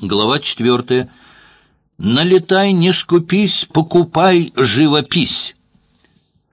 Глава четвертая. «Налетай, не скупись, покупай живопись».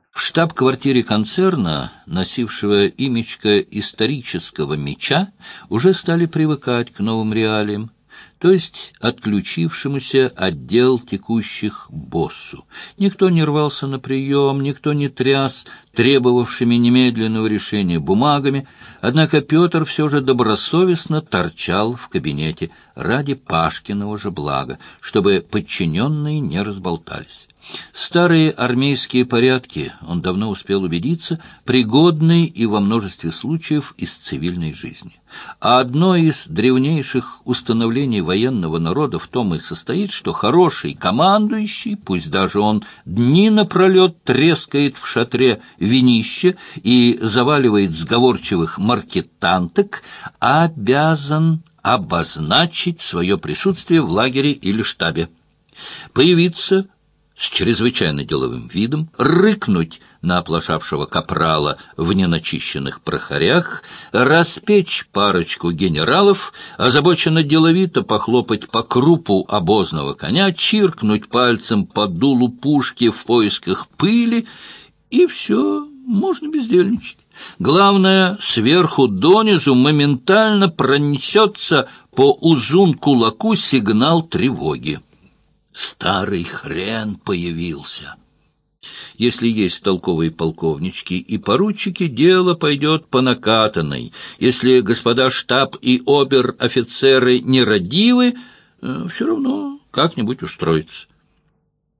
В штаб-квартире концерна, носившего имечко исторического меча, уже стали привыкать к новым реалиям то есть отключившемуся отдел текущих боссу. Никто не рвался на прием, никто не тряс требовавшими немедленного решения бумагами, однако Петр все же добросовестно торчал в кабинете ради Пашкиного же блага, чтобы подчиненные не разболтались. Старые армейские порядки, он давно успел убедиться, пригодны и во множестве случаев из цивильной жизни. А одно из древнейших установлений военного народа в том и состоит, что хороший командующий, пусть даже он дни напролет трескает в шатре винище и заваливает сговорчивых маркетанток, обязан обозначить свое присутствие в лагере или штабе. Появиться с чрезвычайно деловым видом, рыкнуть на оплошавшего капрала в неначищенных прохорях, распечь парочку генералов, озабоченно деловито похлопать по крупу обозного коня, чиркнуть пальцем по дулу пушки в поисках пыли, и все, можно бездельничать. Главное, сверху донизу моментально пронесется по узун-кулаку сигнал тревоги. Старый хрен появился. Если есть толковые полковнички и поручики, дело пойдет по накатанной. Если господа штаб и обер-офицеры нерадивы, э, все равно как-нибудь устроится.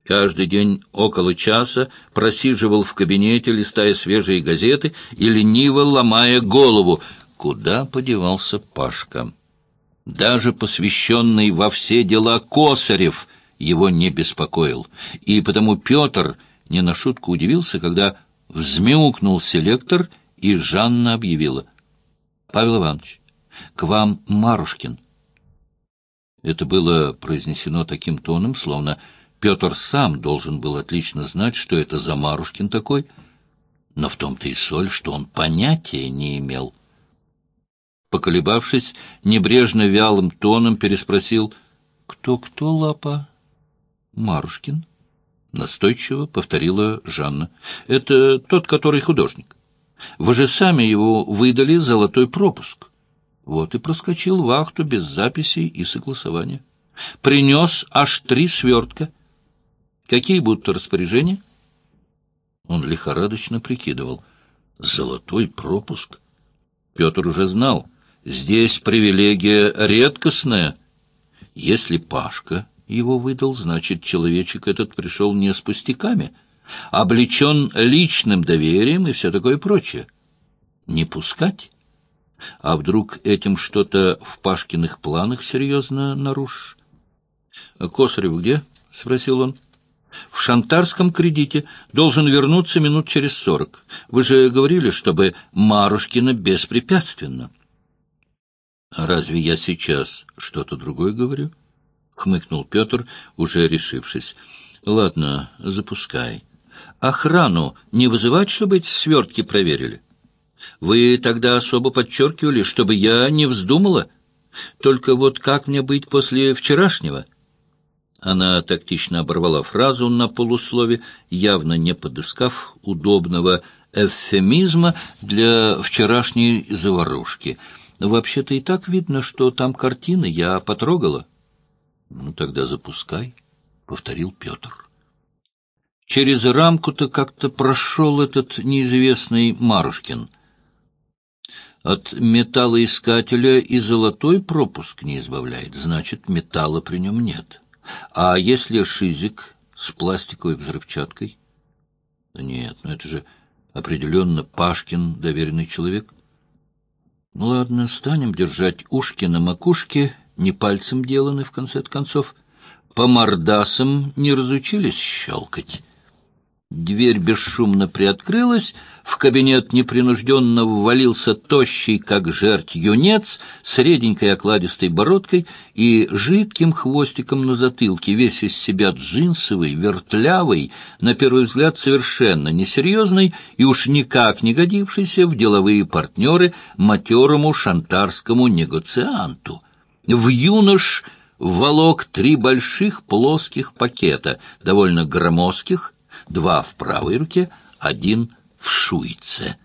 Каждый день около часа просиживал в кабинете, листая свежие газеты и лениво ломая голову. Куда подевался Пашка? Даже посвященный во все дела Косарев — его не беспокоил, и потому Петр не на шутку удивился, когда взмяукнул селектор, и Жанна объявила. — Павел Иванович, к вам Марушкин. Это было произнесено таким тоном, словно Петр сам должен был отлично знать, что это за Марушкин такой, но в том-то и соль, что он понятия не имел. Поколебавшись, небрежно вялым тоном переспросил «Кто-кто, Лапа?» Марушкин? Настойчиво повторила Жанна. Это тот, который художник. Вы же сами его выдали золотой пропуск. Вот и проскочил вахту без записей и согласования. Принес аж три свертка. Какие будут распоряжения? Он лихорадочно прикидывал. Золотой пропуск? Петр уже знал. Здесь привилегия редкостная. Если Пашка его выдал, значит, человечек этот пришел не с пустяками, облечен личным доверием и все такое прочее. Не пускать? А вдруг этим что-то в Пашкиных планах серьезно нарушишь? — Косарев где? — спросил он. — В шантарском кредите. Должен вернуться минут через сорок. Вы же говорили, чтобы Марушкина беспрепятственно. — Разве я сейчас что-то другое говорю? —— хмыкнул Петр, уже решившись. — Ладно, запускай. Охрану не вызывать, чтобы эти свертки проверили? Вы тогда особо подчеркивали, чтобы я не вздумала. Только вот как мне быть после вчерашнего? Она тактично оборвала фразу на полуслове, явно не подыскав удобного эвфемизма для вчерашней заварушки. Вообще-то и так видно, что там картины я потрогала. — Ну, тогда запускай, — повторил Петр. Через рамку-то как-то прошел этот неизвестный Марушкин. От металлоискателя и золотой пропуск не избавляет, значит, металла при нем нет. А если шизик с пластиковой взрывчаткой? Нет, ну это же определенно Пашкин доверенный человек. Ну ладно, станем держать ушки на макушке не пальцем деланы, в конце концов. По мордасам не разучились щелкать. Дверь бесшумно приоткрылась, в кабинет непринужденно ввалился тощий, как жерть юнец, с реденькой окладистой бородкой и жидким хвостиком на затылке, весь из себя джинсовый, вертлявый, на первый взгляд совершенно несерьезный и уж никак не годившийся в деловые партнеры матерому шантарскому негоцианту в юнош волок три больших плоских пакета, довольно громоздких, два в правой руке, один в шуйце.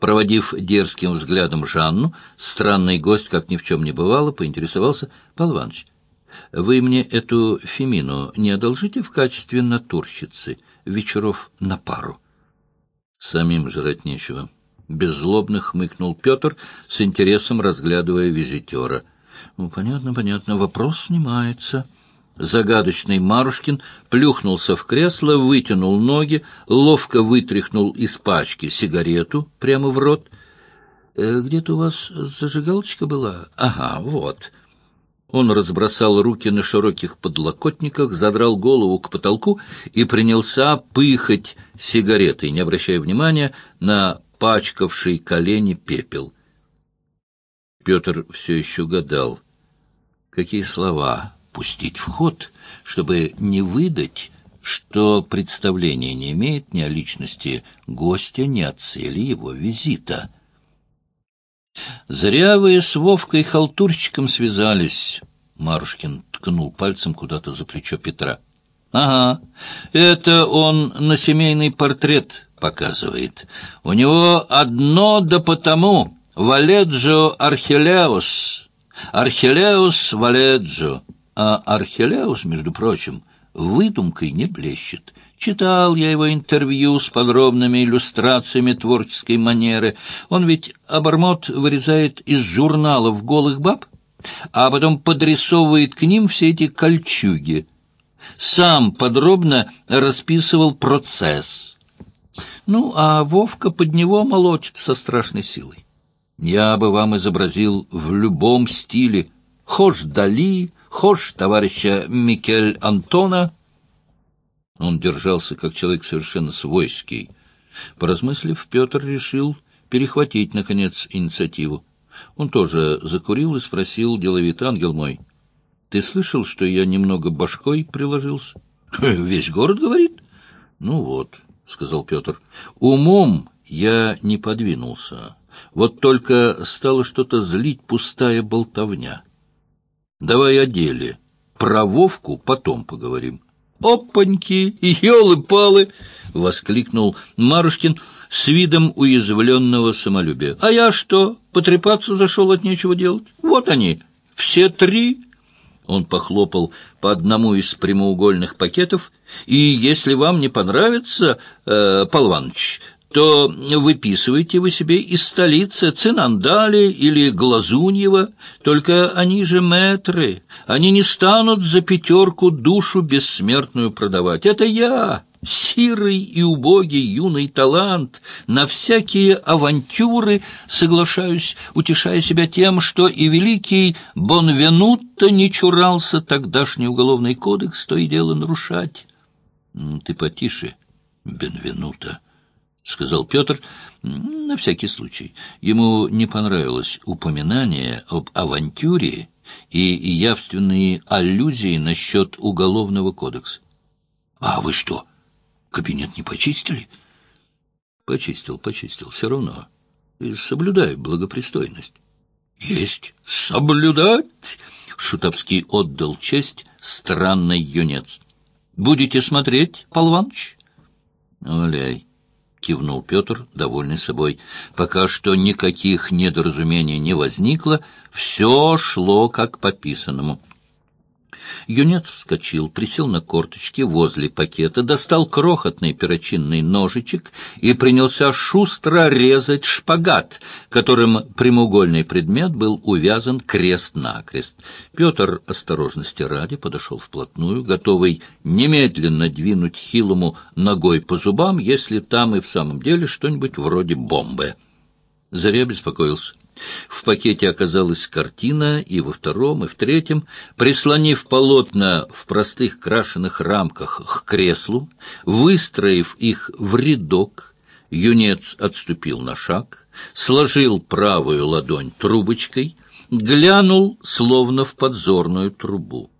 Проводив дерзким взглядом Жанну, странный гость, как ни в чем не бывало, поинтересовался, «Павел Иванович, вы мне эту Фемину не одолжите в качестве натурщицы вечеров на пару?» «Самим жрать нечего», — беззлобно хмыкнул Петр, с интересом разглядывая визитера. «Ну, понятно, понятно, вопрос снимается». Загадочный Марушкин плюхнулся в кресло, вытянул ноги, ловко вытряхнул из пачки сигарету прямо в рот. «Э, «Где-то у вас зажигалочка была?» «Ага, вот». Он разбросал руки на широких подлокотниках, задрал голову к потолку и принялся пыхать сигаретой, не обращая внимания на пачкавший колени пепел. Петр все еще гадал, какие слова пустить в ход, чтобы не выдать, что представление не имеет ни о личности гостя, ни о цели его визита. «Зря вы с Вовкой халтурщиком связались», — Марушкин ткнул пальцем куда-то за плечо Петра. «Ага, это он на семейный портрет показывает. У него одно да потому — Валеджо Архелеус, Архелеус Валеджо». А Архелеус, между прочим, выдумкой не блещет. Читал я его интервью с подробными иллюстрациями творческой манеры. Он ведь обормот вырезает из журналов голых баб, а потом подрисовывает к ним все эти кольчуги. Сам подробно расписывал процесс. Ну, а Вовка под него молотит со страшной силой. Я бы вам изобразил в любом стиле. Хошь Дали, Хошь товарища Микель Антона. Он держался как человек совершенно свойский. Поразмыслив, Петр решил перехватить, наконец, инициативу. Он тоже закурил и спросил деловито, ангел мой, «Ты слышал, что я немного башкой приложился?» «Весь город говорит?» «Ну вот», — сказал Петр, — «умом я не подвинулся. Вот только стало что-то злить пустая болтовня». Давай о деле. Про Вовку потом поговорим. «Опаньки! Елы-палы!» — воскликнул Марушкин с видом уязвленного самолюбия. «А я что, потрепаться зашел от нечего делать? Вот они, все три!» Он похлопал по одному из прямоугольных пакетов. «И если вам не понравится, э, Иванович, то выписывайте вы себе из столицы Цинандали или Глазуньева, только они же мэтры, они не станут за пятерку душу бессмертную продавать. Это я, сирый и убогий юный талант, на всякие авантюры соглашаюсь, утешая себя тем, что и великий Бонвенутто не чурался тогдашний уголовный кодекс, то и дело нарушать. Ты потише, Бенвенуто. — сказал Петр, — на всякий случай. Ему не понравилось упоминание об авантюре и явственные аллюзии насчет уголовного кодекса. — А вы что, кабинет не почистили? — Почистил, почистил, все равно. И соблюдаю благопристойность. — Есть соблюдать! — Шутовский отдал честь странный юнец. — Будете смотреть, Пал Иванович? — Валяй. — кивнул Петр, довольный собой. Пока что никаких недоразумений не возникло, все шло как по писанному. Юнец вскочил, присел на корточки возле пакета, достал крохотный перочинный ножичек и принялся шустро резать шпагат, которым прямоугольный предмет был увязан крест-накрест. Петр осторожности ради подошел вплотную, готовый немедленно двинуть хилому ногой по зубам, если там и в самом деле что-нибудь вроде бомбы. Заря беспокоился. В пакете оказалась картина, и во втором, и в третьем, прислонив полотна в простых крашеных рамках к креслу, выстроив их в рядок, юнец отступил на шаг, сложил правую ладонь трубочкой, глянул, словно в подзорную трубу.